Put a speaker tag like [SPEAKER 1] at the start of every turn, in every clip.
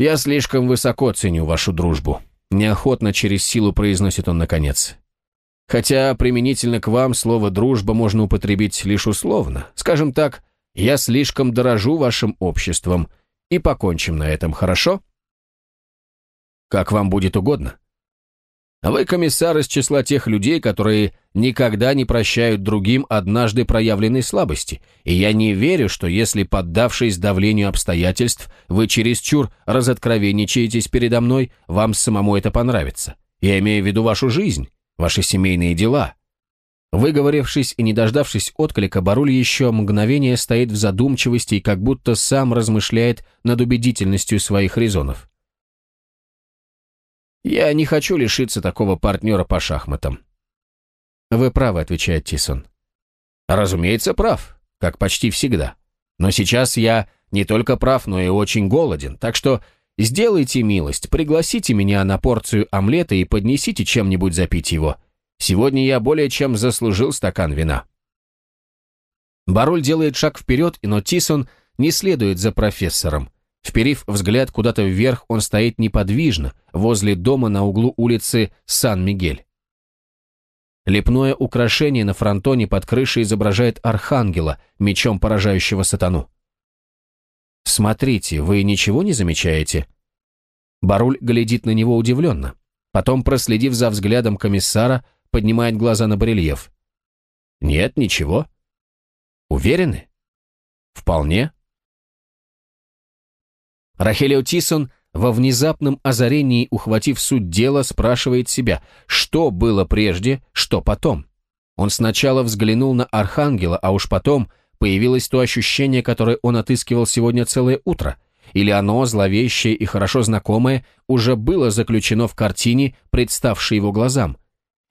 [SPEAKER 1] «Я слишком высоко ценю вашу дружбу», — неохотно через силу произносит он наконец. «Хотя применительно к вам слово «дружба» можно употребить лишь условно. Скажем так, я слишком дорожу вашим обществом, и покончим на этом, хорошо?» «Как вам будет угодно», вы комиссар из числа тех людей, которые никогда не прощают другим однажды проявленной слабости, и я не верю, что если, поддавшись давлению обстоятельств, вы чересчур разоткровенничаетесь передо мной, вам самому это понравится. Я имею в виду вашу жизнь, ваши семейные дела». Выговорившись и не дождавшись отклика, Баруль еще мгновение стоит в задумчивости и как будто сам размышляет над убедительностью своих резонов. Я не хочу лишиться такого партнера по шахматам. Вы правы, отвечает Тисон. Разумеется, прав, как почти всегда. Но сейчас я не только прав, но и очень голоден, так что сделайте милость, пригласите меня на порцию омлета и поднесите чем-нибудь запить его. Сегодня я более чем заслужил стакан вина. Баруль делает шаг вперед, но Тисон не следует за профессором. Вперив взгляд куда-то вверх, он стоит неподвижно, возле дома на углу улицы Сан-Мигель. Лепное украшение на фронтоне под крышей изображает архангела, мечом поражающего сатану. «Смотрите, вы ничего не замечаете?» Баруль глядит на него удивленно. Потом, проследив за взглядом комиссара, поднимает глаза на барельеф. «Нет, ничего». «Уверены?» «Вполне». Рахелио Тисон во внезапном озарении, ухватив суть дела, спрашивает себя, что было прежде, что потом. Он сначала взглянул на Архангела, а уж потом появилось то ощущение, которое он отыскивал сегодня целое утро. Или оно, зловещее и хорошо знакомое, уже было заключено в картине, представшей его глазам.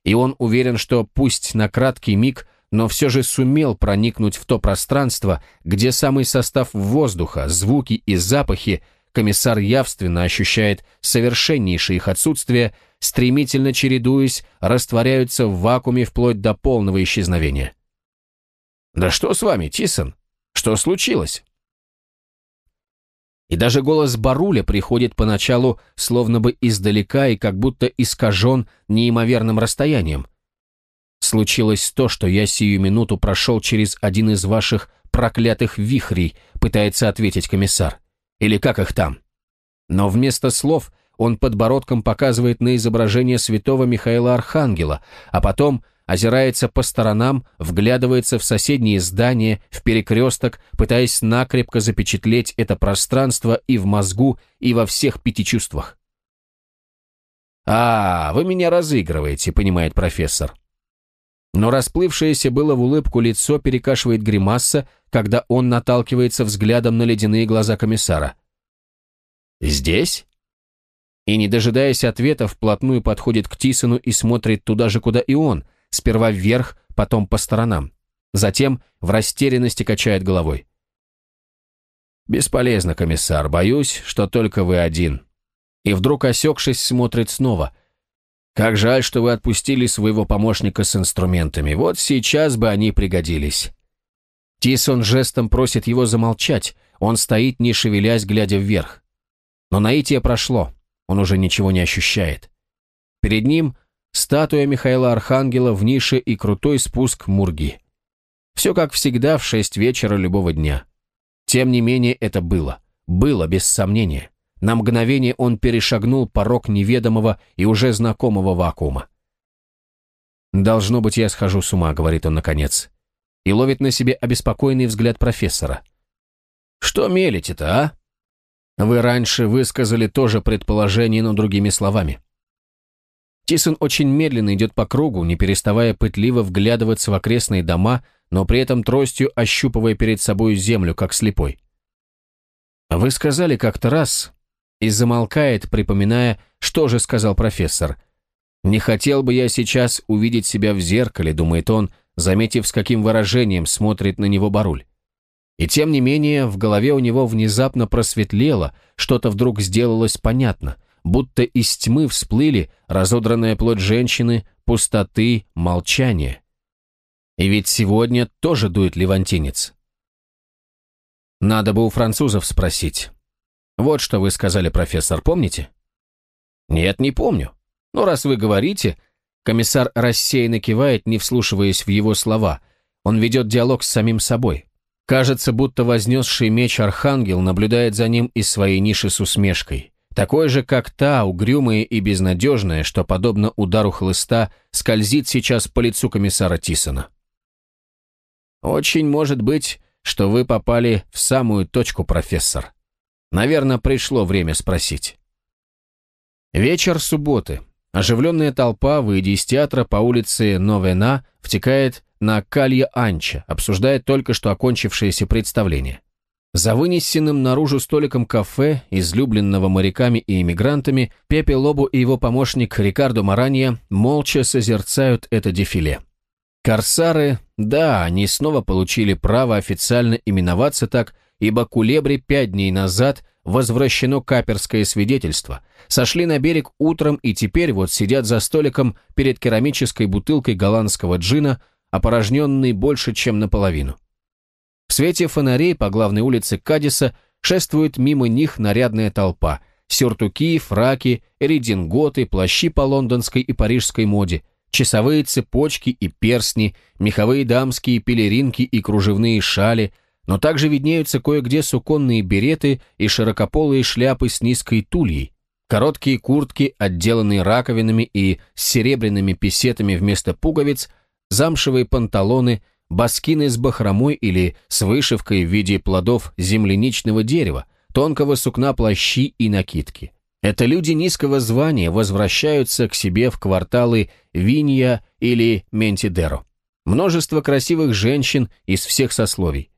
[SPEAKER 1] И он уверен, что пусть на краткий миг, но все же сумел проникнуть в то пространство, где самый состав воздуха, звуки и запахи – комиссар явственно ощущает совершеннейшее их отсутствие, стремительно чередуясь, растворяются в вакууме вплоть до полного исчезновения. «Да что с вами, Тисон? Что случилось?» И даже голос Баруля приходит поначалу словно бы издалека и как будто искажен неимоверным расстоянием. «Случилось то, что я сию минуту прошел через один из ваших проклятых вихрей», пытается ответить комиссар или как их там. Но вместо слов он подбородком показывает на изображение святого Михаила Архангела, а потом озирается по сторонам, вглядывается в соседние здания, в перекресток, пытаясь накрепко запечатлеть это пространство и в мозгу, и во всех пяти чувствах. «А, вы меня разыгрываете», — понимает профессор. Но расплывшееся было в улыбку лицо перекашивает гримаса, когда он наталкивается взглядом на ледяные глаза комиссара. «Здесь?» И, не дожидаясь ответа, вплотную подходит к Тисону и смотрит туда же, куда и он, сперва вверх, потом по сторонам. Затем в растерянности качает головой. «Бесполезно, комиссар, боюсь, что только вы один». И вдруг, осекшись, смотрит снова. «Как жаль, что вы отпустили своего помощника с инструментами. Вот сейчас бы они пригодились». Тисон жестом просит его замолчать. Он стоит, не шевелясь, глядя вверх. Но наитие прошло. Он уже ничего не ощущает. Перед ним статуя Михаила Архангела в нише и крутой спуск Мурги. Все как всегда в шесть вечера любого дня. Тем не менее это было. Было, без сомнения. На мгновение он перешагнул порог неведомого и уже знакомого вакуума. «Должно быть, я схожу с ума», — говорит он наконец и ловит на себе обеспокоенный взгляд профессора. «Что мелите-то, а?» Вы раньше высказали тоже предположение, но другими словами. Тисон очень медленно идет по кругу, не переставая пытливо вглядываться в окрестные дома, но при этом тростью ощупывая перед собой землю, как слепой. Вы сказали как-то раз, и замолкает, припоминая, что же сказал профессор. «Не хотел бы я сейчас увидеть себя в зеркале», — думает он, заметив, с каким выражением смотрит на него Баруль. И тем не менее, в голове у него внезапно просветлело, что-то вдруг сделалось понятно, будто из тьмы всплыли разодранная плоть женщины, пустоты, молчание. И ведь сегодня тоже дует левантинец. Надо бы у французов спросить. Вот что вы сказали, профессор, помните? Нет, не помню. Но раз вы говорите, комиссар рассеянно кивает, не вслушиваясь в его слова. Он ведет диалог с самим собой. Кажется, будто вознесший меч архангел наблюдает за ним из своей ниши с усмешкой. Такой же, как та, угрюмая и безнадежная, что, подобно удару хлыста, скользит сейчас по лицу комиссара Тисона. «Очень может быть, что вы попали в самую точку, профессор. Наверное, пришло время спросить». Вечер субботы. Оживленная толпа, выйдя из театра по улице Новена, втекает на Калья Анча, обсуждает только что окончившееся представление. За вынесенным наружу столиком кафе, излюбленного моряками и иммигрантами, Пепе Лобу и его помощник Рикардо Маранья молча созерцают это дефиле. Корсары, да, они снова получили право официально именоваться так, ибо Кулебре пять дней назад возвращено каперское свидетельство, сошли на берег утром и теперь вот сидят за столиком перед керамической бутылкой голландского джина, опорожненной больше, чем наполовину. В свете фонарей по главной улице Кадиса шествует мимо них нарядная толпа. Сюртуки, фраки, рединготы, плащи по лондонской и парижской моде, часовые цепочки и перстни, меховые дамские пелеринки и кружевные шали, но также виднеются кое-где суконные береты и широкополые шляпы с низкой тульей, короткие куртки, отделанные раковинами и серебряными песетами вместо пуговиц, замшевые панталоны – баскины с бахромой или с вышивкой в виде плодов земляничного дерева, тонкого сукна плащи и накидки. Это люди низкого звания возвращаются к себе в кварталы Винья или Ментидеро. Множество красивых женщин из всех сословий.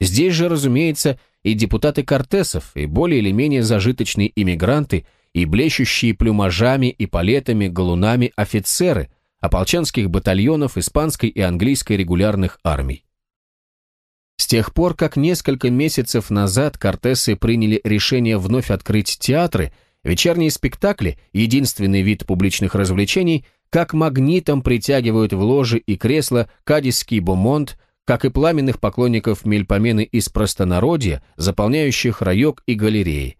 [SPEAKER 1] Здесь же, разумеется, и депутаты Кортесов, и более или менее зажиточные иммигранты, и блещущие плюмажами и палетами галунами офицеры, ополченских батальонов испанской и английской регулярных армий. С тех пор, как несколько месяцев назад Кортесы приняли решение вновь открыть театры, вечерние спектакли, единственный вид публичных развлечений, как магнитом притягивают в ложи и кресла кадисский бомонд, как и пламенных поклонников мельпомены из простонародья, заполняющих райок и галереи.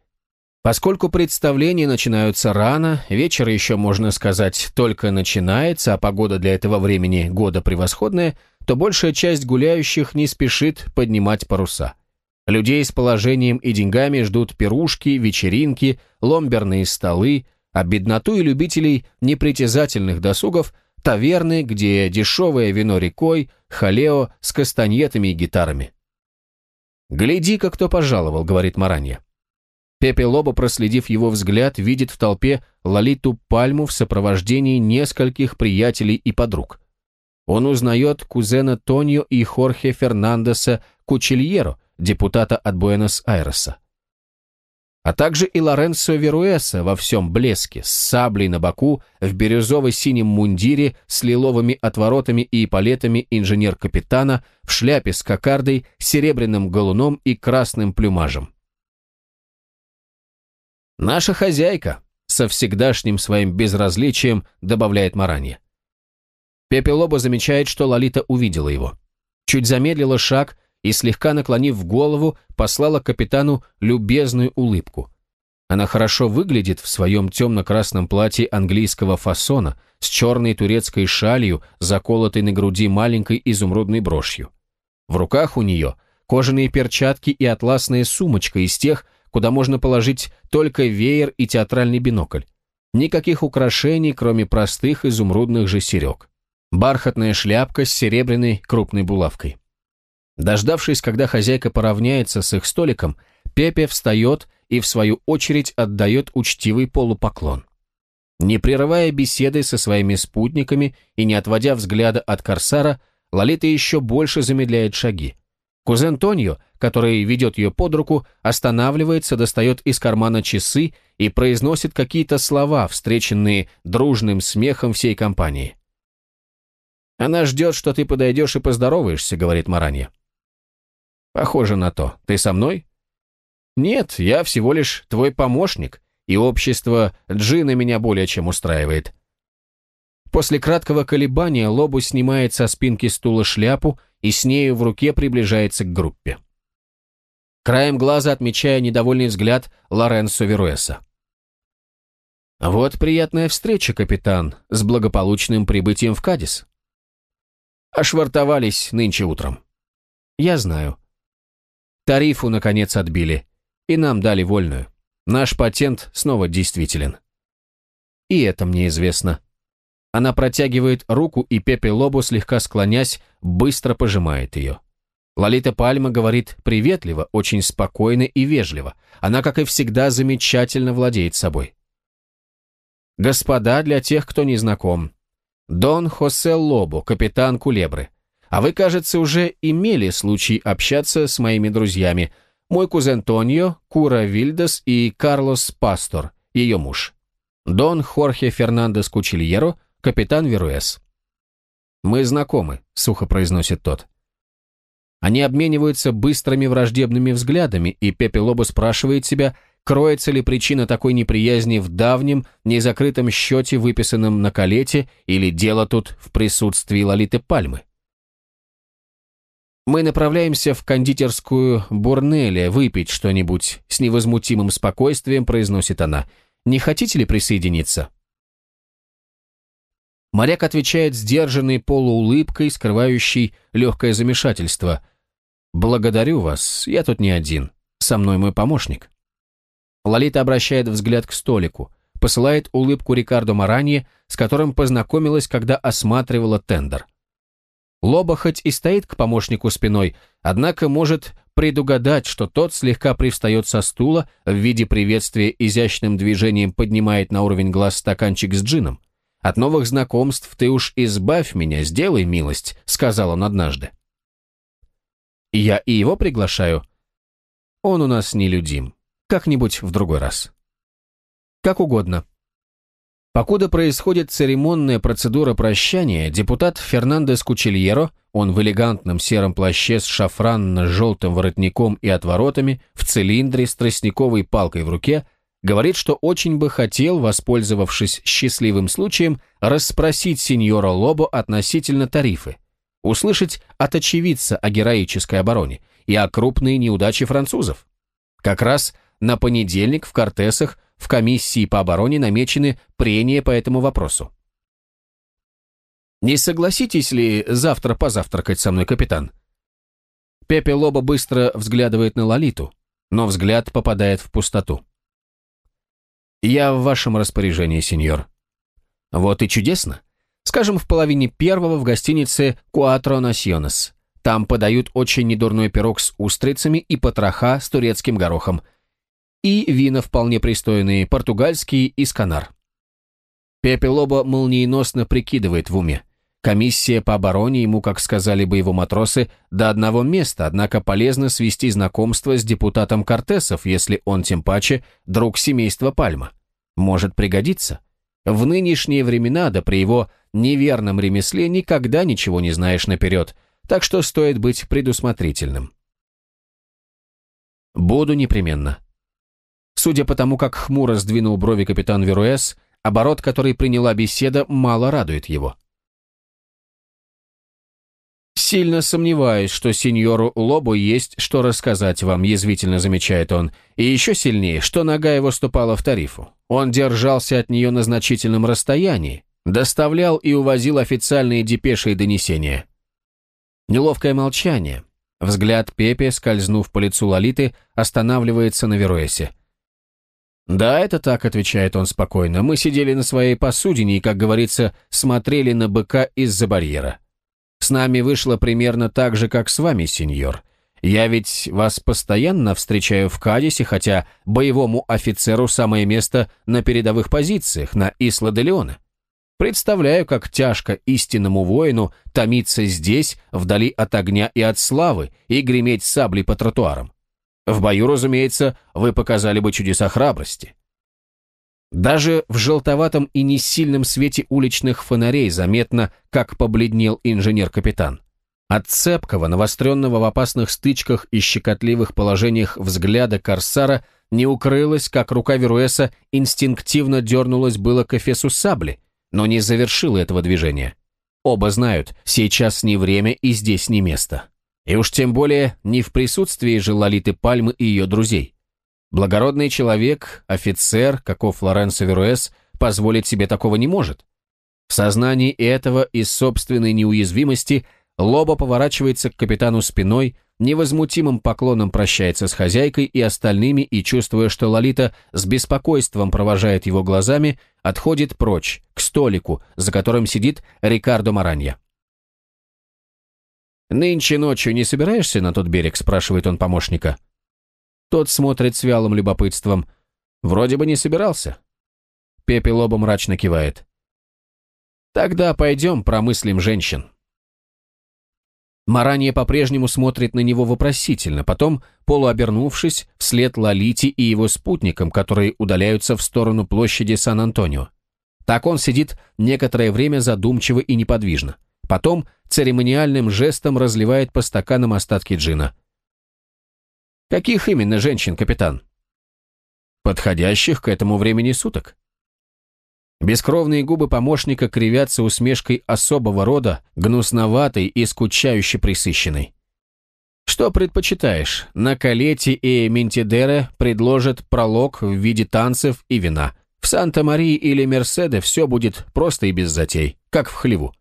[SPEAKER 1] Поскольку представления начинаются рано, вечер еще, можно сказать, только начинается, а погода для этого времени года превосходная, то большая часть гуляющих не спешит поднимать паруса. Людей с положением и деньгами ждут пирушки, вечеринки, ломберные столы, а бедноту и любителей непритязательных досугов – таверны, где дешевое вино рекой, халео с кастаньетами и гитарами. «Гляди-ка, кто пожаловал», — говорит Маранья. Пепе Лобо, проследив его взгляд, видит в толпе Лолиту Пальму в сопровождении нескольких приятелей и подруг. Он узнает кузена Тонио и Хорхе Фернандеса Кучильеро, депутата от Буэнос-Айреса. А также и Лоренцо Веруэса во всем блеске, с саблей на боку, в бирюзово-синем мундире, с лиловыми отворотами и палетами инженер-капитана, в шляпе с кокардой, серебряным галуном и красным плюмажем. «Наша хозяйка», — со всегдашним своим безразличием добавляет Маранья. Пепе Лобо замечает, что Лолита увидела его. Чуть замедлила шаг и, слегка наклонив голову, послала капитану любезную улыбку. Она хорошо выглядит в своем темно-красном платье английского фасона с черной турецкой шалью, заколотой на груди маленькой изумрудной брошью. В руках у нее кожаные перчатки и атласная сумочка из тех, куда можно положить только веер и театральный бинокль. Никаких украшений, кроме простых изумрудных же серег. Бархатная шляпка с серебряной крупной булавкой. Дождавшись, когда хозяйка поравняется с их столиком, Пепе встает и, в свою очередь, отдает учтивый полупоклон. Не прерывая беседы со своими спутниками и не отводя взгляда от Корсара, Лолита еще больше замедляет шаги. Кузен Тоньо, который ведет ее под руку, останавливается, достает из кармана часы и произносит какие-то слова, встреченные дружным смехом всей компании. «Она ждет, что ты подойдешь и поздороваешься», — говорит Маранья. «Похоже на то. Ты со мной?» «Нет, я всего лишь твой помощник, и общество Джина меня более чем устраивает». После краткого колебания Лобу снимает со спинки стула шляпу и с нею в руке приближается к группе. краем глаза отмечая недовольный взгляд Лоренцо Веруэса. «Вот приятная встреча, капитан, с благополучным прибытием в Кадис». «Ошвартовались нынче утром». «Я знаю». Тарифу, наконец, отбили, и нам дали вольную. Наш патент снова действителен. И это мне известно. Она протягивает руку, и Пепе Лобо, слегка склонясь, быстро пожимает ее. Лолита Пальма говорит приветливо, очень спокойно и вежливо. Она, как и всегда, замечательно владеет собой. Господа, для тех, кто не знаком. Дон Хосе Лобо, капитан Кулебры. А вы, кажется, уже имели случай общаться с моими друзьями. Мой кузен Тонио, Кура Вильдес и Карлос Пастор, ее муж. Дон Хорхе Фернандес Кучильеро, капитан Веруэс. «Мы знакомы», — сухо произносит тот. Они обмениваются быстрыми враждебными взглядами, и Пепе Лобо спрашивает себя, кроется ли причина такой неприязни в давнем, незакрытом счете, выписанном на калете, или дело тут в присутствии Лолиты Пальмы. Мы направляемся в кондитерскую Бурнеле выпить что-нибудь, с невозмутимым спокойствием произносит она. Не хотите ли присоединиться? Моряк отвечает сдержанной полуулыбкой, скрывающей легкое замешательство – «Благодарю вас, я тут не один. Со мной мой помощник». Лолита обращает взгляд к столику, посылает улыбку Рикардо Маранье, с которым познакомилась, когда осматривала тендер. Лоба хоть и стоит к помощнику спиной, однако может предугадать, что тот слегка привстает со стула, в виде приветствия изящным движением поднимает на уровень глаз стаканчик с джином. «От новых знакомств ты уж избавь меня, сделай милость», — сказал он однажды. Я и его приглашаю. Он у нас нелюдим. Как-нибудь в другой раз. Как угодно. Покуда происходит церемонная процедура прощания, депутат Фернандес Кучельеро, он в элегантном сером плаще с шафранно-желтым воротником и отворотами, в цилиндре с тростниковой палкой в руке, говорит, что очень бы хотел, воспользовавшись счастливым случаем, расспросить сеньора Лобо относительно тарифы, услышать от очевидца о героической обороне и о крупной неудаче французов. Как раз на понедельник в Кортесах в комиссии по обороне намечены прения по этому вопросу. «Не согласитесь ли завтра позавтракать со мной, капитан?» Пепе Лоба быстро взглядывает на Лолиту, но взгляд попадает в пустоту. «Я в вашем распоряжении, сеньор». «Вот и чудесно. Скажем, в половине первого в гостинице «Куатро Насьонес». Там подают очень недурной пирог с устрицами и потроха с турецким горохом. И вина вполне пристойные, португальские и сканар. Пепелоба молниеносно прикидывает в уме. Комиссия по обороне ему, как сказали бы его матросы, до одного места, однако полезно свести знакомство с депутатом Кортесов, если он тем паче друг семейства Пальма. Может пригодиться. В нынешние времена, да при его неверном ремесле, никогда ничего не знаешь наперед, так что стоит быть предусмотрительным. Буду непременно. Судя по тому, как хмуро сдвинул брови капитан Веруэс, оборот, который приняла беседа, мало радует его. «Сильно сомневаюсь, что сеньору Лобу есть что рассказать вам», язвительно замечает он. «И еще сильнее, что нога его ступала в тарифу. Он держался от нее на значительном расстоянии, доставлял и увозил официальные депеши и донесения». Неловкое молчание. Взгляд Пепе, скользнув по лицу Лолиты, останавливается на Веруэсе. «Да, это так», — отвечает он спокойно. «Мы сидели на своей посудине и, как говорится, смотрели на быка из-за барьера. С нами вышло примерно так же, как с вами, сеньор. Я ведь вас постоянно встречаю в Кадисе, хотя боевому офицеру самое место на передовых позициях, на Исла-де-Леоне. Представляю, как тяжко истинному воину томиться здесь, вдали от огня и от славы, и греметь саблей по тротуарам. В бою, разумеется, вы показали бы чудеса храбрости. Даже в желтоватом и несильном свете уличных фонарей заметно, как побледнел инженер-капитан. От цепкого, навостренного в опасных стычках и щекотливых положениях взгляда Корсара не укрылось, как рука Веруэса инстинктивно дернулась было к эфесу сабли, но не завершила этого движения. Оба знают, сейчас не время и здесь не место. И уж тем более не в присутствии же Лолиты Пальмы и ее друзей. Благородный человек, офицер, каков Лоренцо Веруэс, позволить себе такого не может. В сознании этого и собственной неуязвимости Лоба поворачивается к капитану спиной, невозмутимым поклоном прощается с хозяйкой и остальными и, чувствуя, что Лолита с беспокойством провожает его глазами, отходит прочь, к столику, за которым сидит Рикардо Маранья. «Нынче ночью не собираешься на тот берег?» – спрашивает он помощника. Тот смотрит с вялым любопытством. «Вроде бы не собирался». Пепе лоба мрачно кивает. «Тогда пойдем промыслим женщин». Маранья по-прежнему смотрит на него вопросительно, потом, полуобернувшись, вслед Лолите и его спутникам, которые удаляются в сторону площади Сан-Антонио. Так он сидит некоторое время задумчиво и неподвижно. Потом церемониальным жестом разливает по стаканам остатки джина. «Каких именно женщин, капитан?» «Подходящих к этому времени суток». Бескровные губы помощника кривятся усмешкой особого рода, гнусноватой и скучающе присыщенной. Что предпочитаешь? На Калете и Ментидере предложат пролог в виде танцев и вина. В Санта-Марии или Мерседе все будет просто и без затей, как в хлеву.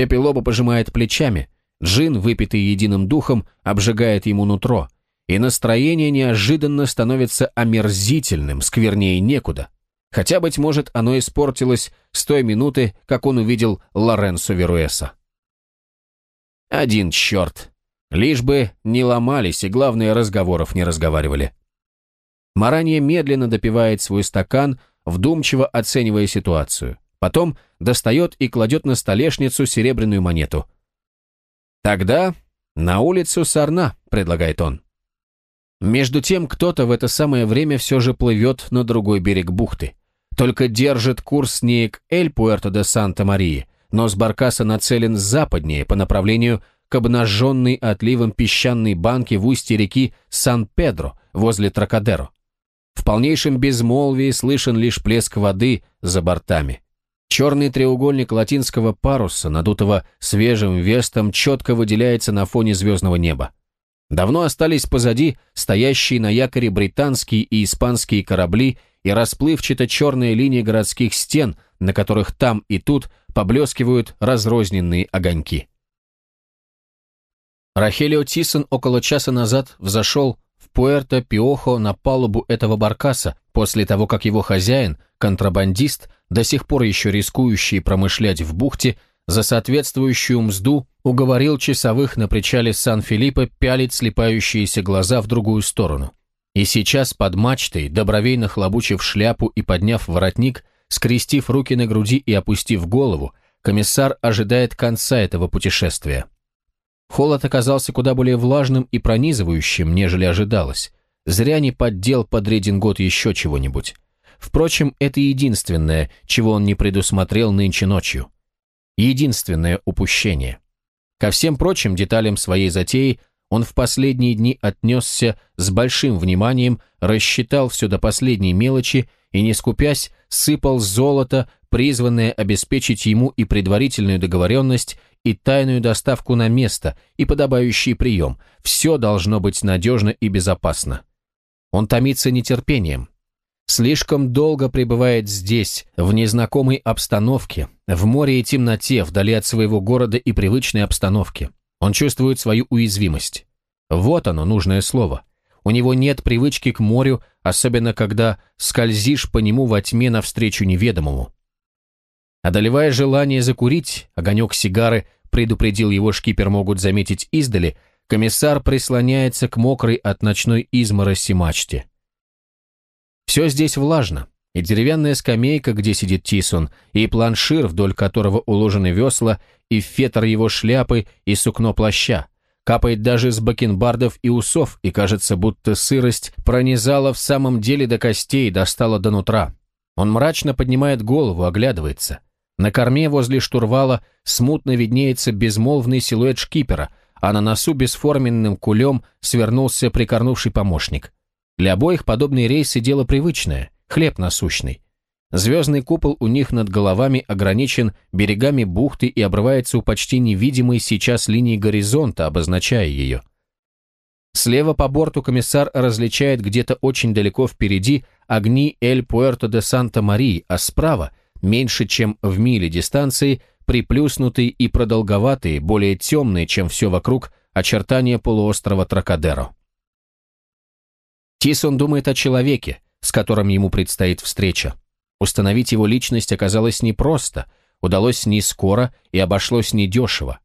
[SPEAKER 1] Пепе Лобо пожимает плечами, джин, выпитый единым духом, обжигает ему нутро, и настроение неожиданно становится омерзительным, сквернее некуда. Хотя, быть может, оно испортилось с той минуты, как он увидел Лоренцо Веруэса. Один черт. Лишь бы не ломались и, главное, разговоров не разговаривали. Маранья медленно допивает свой стакан, вдумчиво оценивая ситуацию. Потом достает и кладет на столешницу серебряную монету. «Тогда на улицу Сарна», — предлагает он. Между тем, кто-то в это самое время все же плывет на другой берег бухты только держит курс не к Эль-Пуэрто-де-Санта-Марии, но с Баркаса нацелен западнее по направлению к обнаженной отливом песчаной банке в устье реки Сан-Педро возле Тракадеро. В полнейшем безмолвии слышен лишь плеск воды за бортами. Черный треугольник латинского паруса, надутого свежим вестом, четко выделяется на фоне звездного неба. Давно остались позади стоящие на якоре британские и испанские корабли и расплывчато черные линии городских стен, на которых там и тут поблескивают разрозненные огоньки. Рахелио Тисон около часа назад взошел в Пуэрто-Пиохо на палубу этого баркаса, после того, как его хозяин, контрабандист, до сих пор еще рискующий промышлять в бухте, за соответствующую мзду уговорил часовых на причале Сан-Филиппо пялить слепающиеся глаза в другую сторону. И сейчас под мачтой, добровейно хлобучив шляпу и подняв воротник, скрестив руки на груди и опустив голову, комиссар ожидает конца этого путешествия. Холод оказался куда более влажным и пронизывающим, нежели ожидалось. Зря не поддел под редингот еще чего-нибудь. Впрочем, это единственное, чего он не предусмотрел нынче ночью. Единственное упущение. Ко всем прочим деталям своей затеи он в последние дни отнесся с большим вниманием, рассчитал все до последней мелочи и, не скупясь, сыпал золото, призванное обеспечить ему и предварительную договоренность, и тайную доставку на место, и подобающий прием. Все должно быть надежно и безопасно. Он томится нетерпением. Слишком долго пребывает здесь, в незнакомой обстановке, в море и темноте, вдали от своего города и привычной обстановки. Он чувствует свою уязвимость. Вот оно, нужное слово. У него нет привычки к морю, особенно когда скользишь по нему во тьме навстречу неведомому. Одолевая желание закурить, огонек сигары предупредил его шкипер могут заметить издали, комиссар прислоняется к мокрой от ночной измороси мачте. Все здесь влажно, и деревянная скамейка, где сидит Тисон, и планшир, вдоль которого уложены весла, и фетр его шляпы, и сукно плаща. Капает даже с бакенбардов и усов, и кажется, будто сырость пронизала в самом деле до костей, достала до нутра. Он мрачно поднимает голову, оглядывается. На корме возле штурвала смутно виднеется безмолвный силуэт шкипера, а на носу бесформенным кулем свернулся прикорнувший помощник. Для обоих подобные рейсы дело привычное, хлеб насущный. Звездный купол у них над головами ограничен берегами бухты и обрывается у почти невидимой сейчас линии горизонта, обозначая ее. Слева по борту комиссар различает где-то очень далеко впереди огни Эль-Пуэрто де Санта-Марии, а справа, меньше чем в миле дистанции, приплюснутые и продолговатые, более темные, чем все вокруг, очертания полуострова Тракадеро. Тисон думает о человеке, с которым ему предстоит встреча. Установить его личность оказалось непросто, удалось не скоро и обошлось недешево.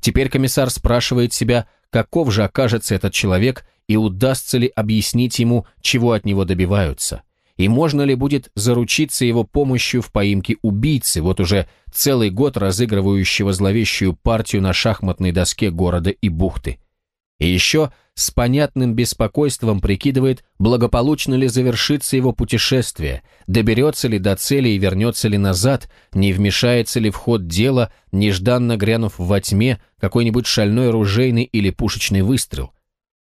[SPEAKER 1] Теперь комиссар спрашивает себя, каков же окажется этот человек и удастся ли объяснить ему, чего от него добиваются. И можно ли будет заручиться его помощью в поимке убийцы, вот уже целый год разыгрывающего зловещую партию на шахматной доске города и бухты. И еще с понятным беспокойством прикидывает, благополучно ли завершится его путешествие, доберется ли до цели и вернется ли назад, не вмешается ли в ход дела, нежданно грянув во тьме какой-нибудь шальной ружейный или пушечный выстрел.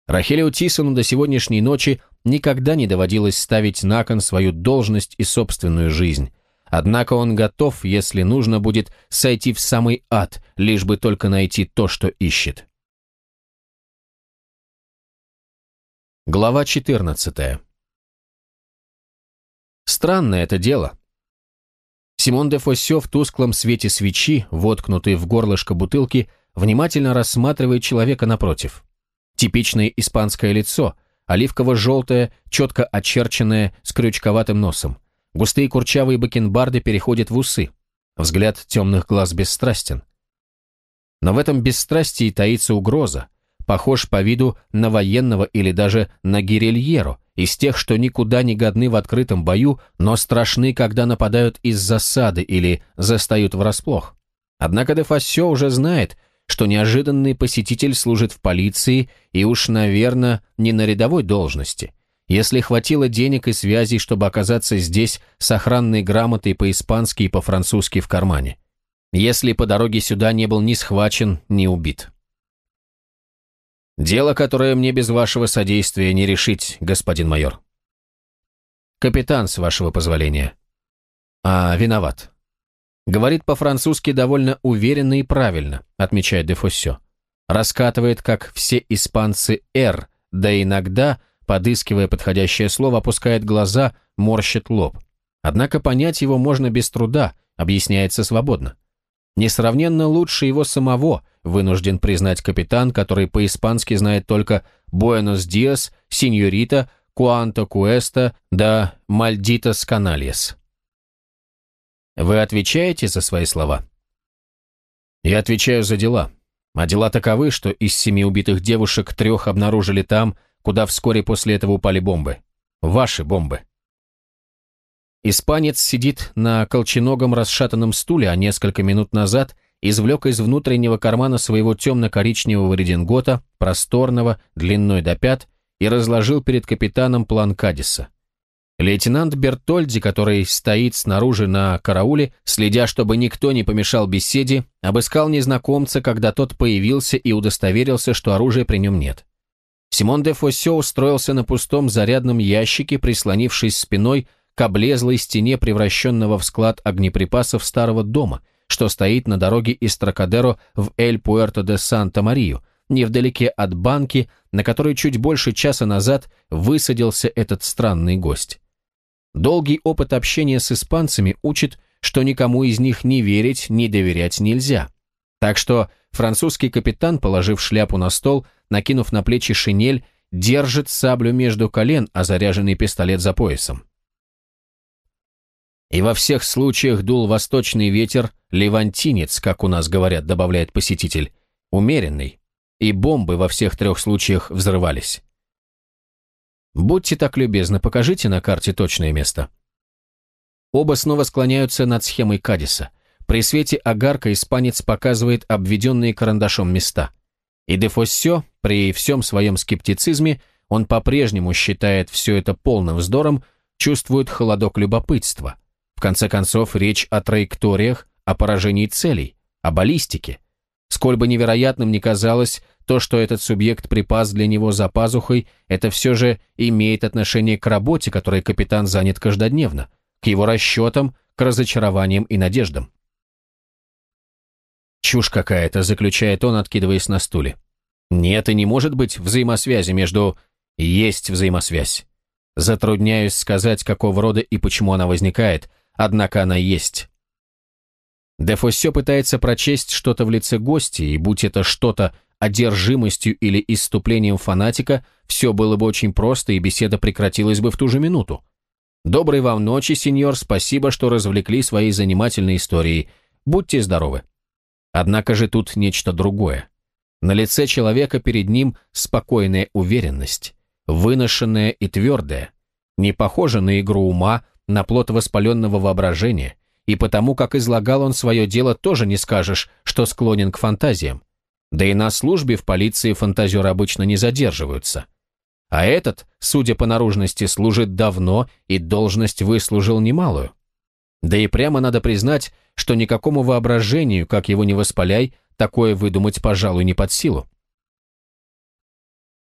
[SPEAKER 1] Рахелю Тисону до сегодняшней ночи никогда не доводилось ставить на кон свою должность и собственную жизнь. Однако он готов, если нужно будет, сойти в самый ад, лишь бы только найти то, что ищет. Глава 14. Странное это дело. Симон де Фоссё в тусклом свете свечи, воткнутый в горлышко бутылки, внимательно рассматривает человека напротив. Типичное испанское лицо, оливково-желтое, четко очерченное, с крючковатым носом. Густые курчавые бакенбарды переходят в усы. Взгляд темных глаз бесстрастен. Но в этом бесстрастии таится угроза, похож по виду на военного или даже на гирильеру, из тех, что никуда не годны в открытом бою, но страшны, когда нападают из засады или застают врасплох. Однако де Фассё уже знает, что неожиданный посетитель служит в полиции и уж, наверное, не на рядовой должности. Если хватило денег и связей, чтобы оказаться здесь с охранной грамотой по-испански и по-французски в кармане. Если по дороге сюда не был ни схвачен, ни убит. Дело, которое мне без вашего содействия не решить, господин майор. Капитан, с вашего позволения. А, виноват. Говорит по-французски довольно уверенно и правильно, отмечает Дефоссё. Раскатывает, как все испанцы, «р», да иногда, подыскивая подходящее слово, опускает глаза, морщит лоб. Однако понять его можно без труда, объясняется свободно. Несравненно лучше его самого, вынужден признать капитан, который по-испански знает только «Буэнос диас», «Синьорита», «Куанто куэста», да «Мальдитас канальес». Вы отвечаете за свои слова? Я отвечаю за дела. А дела таковы, что из семи убитых девушек трех обнаружили там, куда вскоре после этого упали бомбы. Ваши бомбы. Испанец сидит на колченогом расшатанном стуле, а несколько минут назад извлек из внутреннего кармана своего темно-коричневого редингота, просторного, длиной до пят, и разложил перед капитаном план Кадиса. Лейтенант Бертольди, который стоит снаружи на карауле, следя, чтобы никто не помешал беседе, обыскал незнакомца, когда тот появился и удостоверился, что оружия при нем нет. Симон де Фоссё устроился на пустом зарядном ящике, прислонившись спиной к облезлой стене превращенного в склад огнеприпасов старого дома, что стоит на дороге из Тракадеро в Эль-Пуэрто-де-Санта-Марию, невдалеке от банки, на которой чуть больше часа назад высадился этот странный гость. Долгий опыт общения с испанцами учит, что никому из них не верить, не доверять нельзя. Так что французский капитан, положив шляпу на стол, накинув на плечи шинель, держит саблю между колен, а заряженный пистолет за поясом. И во всех случаях дул восточный ветер, левантинец, как у нас говорят, добавляет посетитель, умеренный, и бомбы во всех трех случаях взрывались. Будьте так любезны, покажите на карте точное место. Оба снова склоняются над схемой Кадиса. При свете огарка испанец показывает обведенные карандашом места. И Дефоссё, при всем своем скептицизме, он по-прежнему считает все это полным вздором, чувствует холодок любопытства. В конце концов, речь о траекториях, о поражении целей, о баллистике. Сколь бы невероятным ни казалось, то, что этот субъект припас для него за пазухой, это все же имеет отношение к работе, которой капитан занят каждодневно, к его расчетам, к разочарованиям и надеждам. Чушь какая-то, заключает он, откидываясь на стуле. Нет и не может быть взаимосвязи между... Есть взаимосвязь. Затрудняюсь сказать, какого рода и почему она возникает, однако она есть. Дефосе пытается прочесть что-то в лице гостя, и будь это что-то одержимостью или иступлением фанатика, все было бы очень просто, и беседа прекратилась бы в ту же минуту. Доброй вам ночи, сеньор, спасибо, что развлекли своей занимательной историей. Будьте здоровы. Однако же тут нечто другое. На лице человека перед ним спокойная уверенность, выношенная и твердая, не похожа на игру ума, на плод воспаленного воображения, и потому, как излагал он свое дело, тоже не скажешь, что склонен к фантазиям. Да и на службе в полиции фантазеры обычно не задерживаются. А этот, судя по наружности, служит давно и должность выслужил немалую. Да и прямо надо признать, что никакому воображению, как его не воспаляй, такое выдумать, пожалуй, не под силу.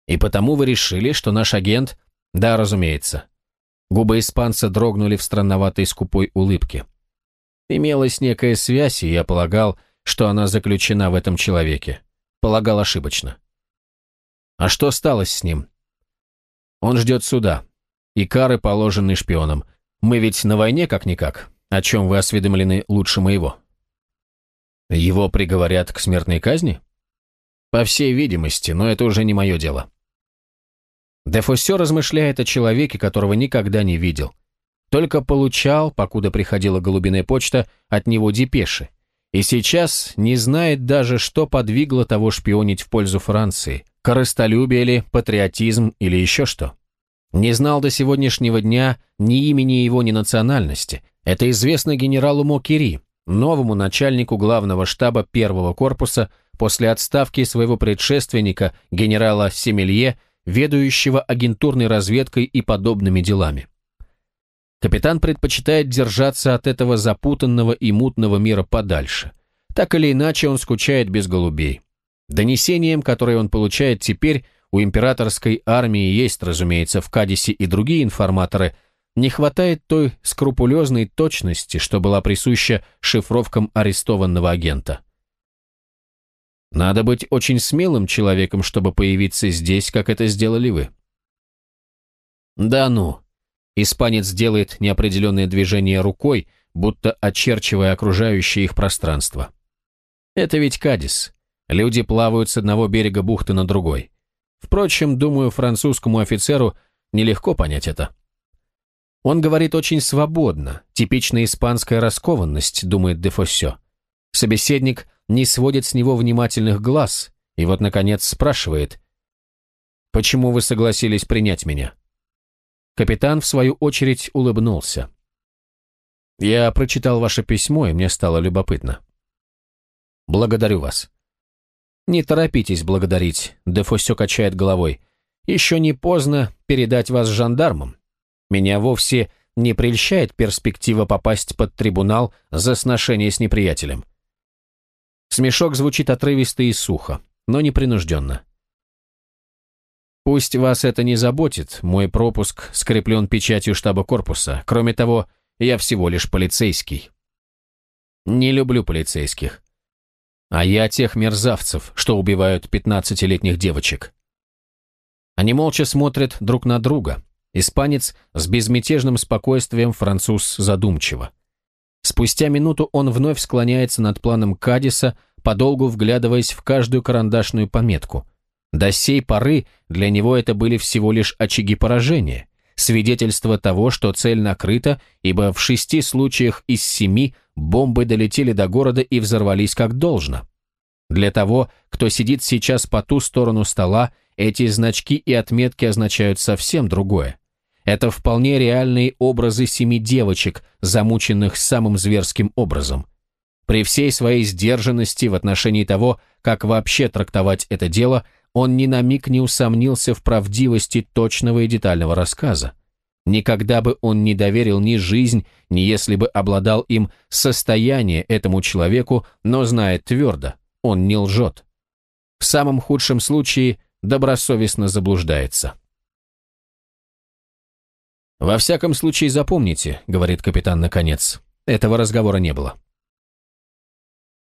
[SPEAKER 1] И потому вы решили, что наш агент... Да, разумеется. Губы испанца дрогнули в странноватой скупой улыбке. Имелась некая связь, и я полагал, что она заключена в этом человеке полагал ошибочно. А что стало с ним? Он ждет суда. И кары, положенные шпионам. Мы ведь на войне как-никак, о чем вы осведомлены лучше моего. Его приговорят к смертной казни? По всей видимости, но это уже не мое дело. Дефосе размышляет о человеке, которого никогда не видел. Только получал, покуда приходила голубиная почта, от него депеши, и сейчас не знает даже, что подвигло того шпионить в пользу Франции, корыстолюбие ли, патриотизм или еще что. Не знал до сегодняшнего дня ни имени его, ни национальности. Это известно генералу Мокери, новому начальнику главного штаба первого корпуса после отставки своего предшественника, генерала Семелье, ведающего агентурной разведкой и подобными делами. Капитан предпочитает держаться от этого запутанного и мутного мира подальше. Так или иначе, он скучает без голубей. Донесением, которое он получает теперь, у императорской армии есть, разумеется, в Кадисе и другие информаторы, не хватает той скрупулезной точности, что была присуща шифровкам арестованного агента. Надо быть очень смелым человеком, чтобы появиться здесь, как это сделали вы. Да ну, Испанец делает неопределенное движение рукой, будто очерчивая окружающее их пространство. Это ведь Кадис. Люди плавают с одного берега бухты на другой. Впрочем, думаю, французскому офицеру нелегко понять это. Он говорит очень свободно, типичная испанская раскованность, думает Дефосе. Собеседник не сводит с него внимательных глаз, и вот, наконец, спрашивает, «Почему вы согласились принять меня?» Капитан, в свою очередь, улыбнулся. «Я прочитал ваше письмо, и мне стало любопытно». «Благодарю вас». «Не торопитесь благодарить», — Дефосе качает головой. «Еще не поздно передать вас жандармам. Меня вовсе не прельщает перспектива попасть под трибунал за сношение с неприятелем». Смешок звучит отрывисто и сухо, но непринужденно. Пусть вас это не заботит, мой пропуск скреплен печатью штаба корпуса. Кроме того, я всего лишь полицейский. Не люблю полицейских. А я тех мерзавцев, что убивают пятнадцатилетних девочек. Они молча смотрят друг на друга. Испанец с безмятежным спокойствием, француз задумчиво. Спустя минуту он вновь склоняется над планом Кадиса, подолгу вглядываясь в каждую карандашную пометку – до сей поры для него это были всего лишь очаги поражения, свидетельство того, что цель накрыта, ибо в шести случаях из семи бомбы долетели до города и взорвались как должно. Для того, кто сидит сейчас по ту сторону стола, эти значки и отметки означают совсем другое. Это вполне реальные образы семи девочек, замученных самым зверским образом. При всей своей сдержанности в отношении того, как вообще трактовать это дело, он ни на миг не усомнился в правдивости точного и детального рассказа. Никогда бы он не доверил ни жизнь, ни если бы обладал им состояние этому человеку, но знает твердо, он не лжет. В самом худшем случае добросовестно заблуждается. «Во всяком случае запомните», — говорит капитан наконец, — «этого разговора не было».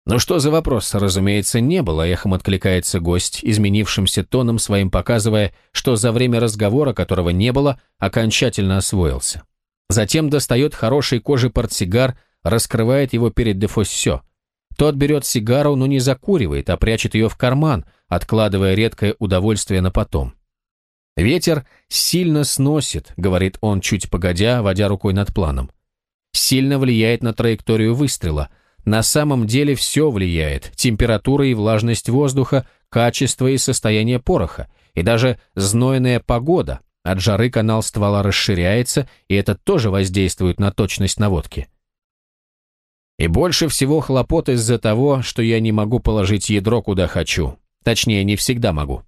[SPEAKER 1] «Ну что за вопрос?» Разумеется, не было, эхом откликается гость, изменившимся тоном своим показывая, что за время разговора, которого не было, окончательно освоился. Затем достает хороший кожи портсигар, раскрывает его перед Дефоссё. Тот берет сигару, но не закуривает, а прячет ее в карман, откладывая редкое удовольствие на потом. «Ветер сильно сносит», — говорит он чуть погодя, водя рукой над планом. «Сильно влияет на траекторию выстрела, на самом деле все влияет – температура и влажность воздуха, качество и состояние пороха, и даже знойная погода. От жары канал ствола расширяется, и это тоже воздействует на точность наводки. И больше всего хлопот из-за того, что я не могу положить ядро куда хочу. Точнее, не всегда могу.